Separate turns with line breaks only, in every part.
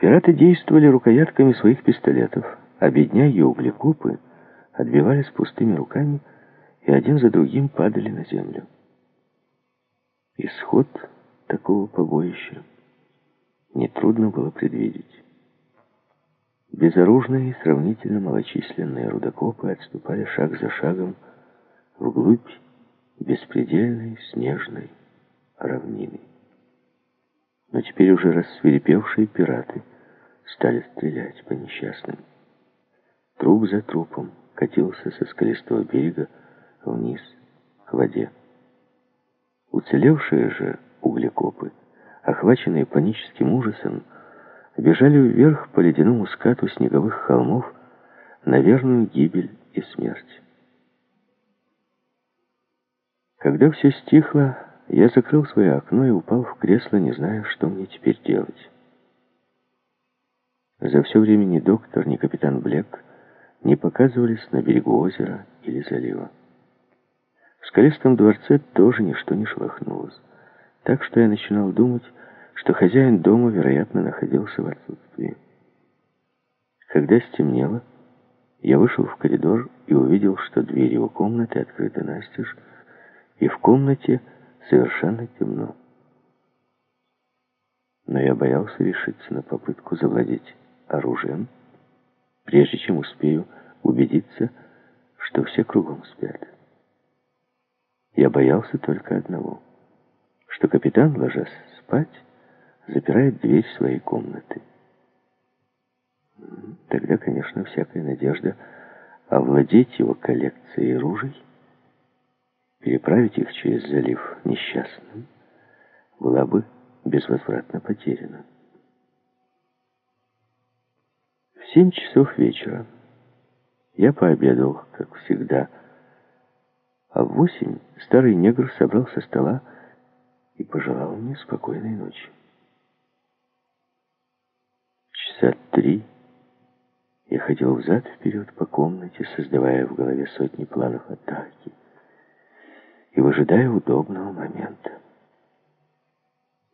Пираты действовали рукоятками своих пистолетов, а бедняги и отбивались пустыми руками и один за другим падали на землю. Исход такого побоища нетрудно было предвидеть. Безоружные и сравнительно малочисленные рудокопы отступали шаг за шагом вглубь беспредельной снежной равнины. Но теперь уже рассверепевшие пираты стали стрелять по несчастным. Труп за трупом катился со скалистого берега вниз, к воде. Уцелевшие же углекопы, охваченные паническим ужасом, бежали вверх по ледяному скату снеговых холмов на верную гибель и смерть. Когда все стихло, я закрыл свое окно и упал в кресло, не зная, что мне теперь делать. За все время ни доктор, ни капитан Блек не показывались на берегу озера или залива. В скалистом дворце тоже ничто не шелохнулось, так что я начинал думать, что хозяин дома, вероятно, находился в отсутствии. Когда стемнело, я вышел в коридор и увидел, что дверь его комнаты открыта настежь, и в комнате совершенно темно. Но я боялся решиться на попытку завладеть оружием, прежде чем успею убедиться, что все кругом спят. Я боялся только одного, что капитан, ложась спать, запирает дверь своей комнаты. Тогда, конечно, всякая надежда овладеть его коллекцией ружей, переправить их через залив несчастным, была бы безвозвратно потеряна. В семь часов вечера я пообедал, как всегда, а в восемь старый негр собрал со стола и пожелал мне спокойной ночи. Часа три я ходил взад-вперед по комнате, создавая в голове сотни планов атаки и выжидая удобного момента.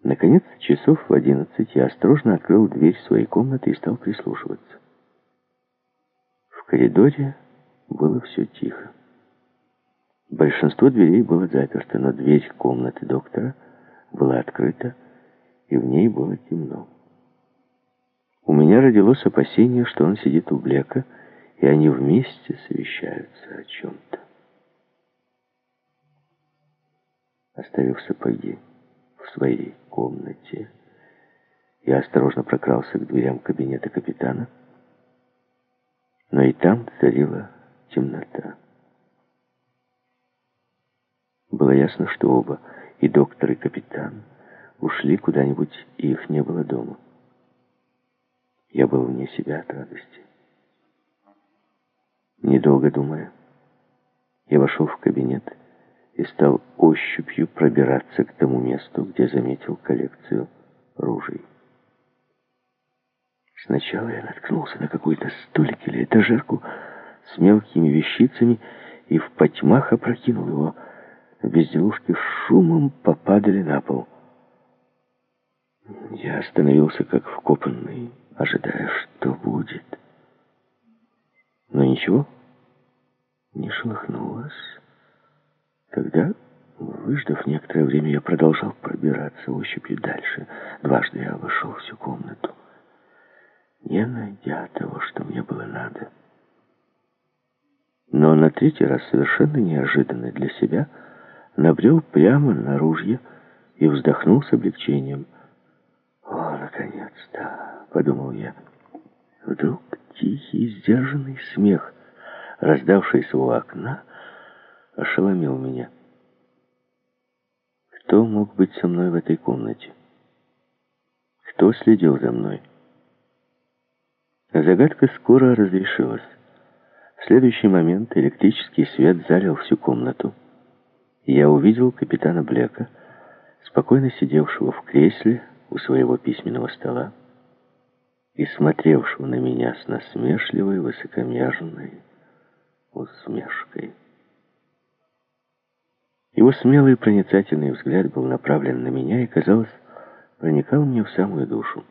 Наконец, часов в одиннадцать я осторожно открыл дверь своей комнаты и стал прислушиваться. В коридоре было все тихо. Большинство дверей было заперто, но дверь комнаты доктора была открыта, и в ней было темно. У меня родилось опасение, что он сидит у Блека, и они вместе совещаются о чем-то. Оставив сапоги в своей комнате, я осторожно прокрался к дверям кабинета капитана, но и там царила темнота. Было ясно, что оба, и доктор, и капитан, ушли куда-нибудь, и их не было дома. Я был вне себя от радости. Недолго думая, я вошел в кабинет и стал ощупью пробираться к тому месту, где заметил коллекцию ружей. Сначала я наткнулся на какой-то столик или этажерку с мелкими вещицами и в потьмах опрокинул его. Безделушки шумом попадали на пол. Я остановился как вкопанный, ожидая, что будет. Но ничего не шелохнулось. Тогда, выждав некоторое время, я продолжал пробираться ощупью дальше. Дважды я обошел всю комнату не найдя того, что мне было надо. Но на третий раз, совершенно неожиданно для себя, набрел прямо на ружье и вздохнул с облегчением. «О, наконец-то!» — подумал я. Вдруг тихий, сдержанный смех, раздавшийся у окна, ошеломил меня. Кто мог быть со мной в этой комнате? Кто следил за мной? Загадка скоро разрешилась. В следующий момент электрический свет залил всю комнату. Я увидел капитана Блека, спокойно сидевшего в кресле у своего письменного стола и смотревшего на меня с насмешливой, высокомерной усмешкой. Его смелый проницательный взгляд был направлен на меня и, казалось, проникал мне в самую душу.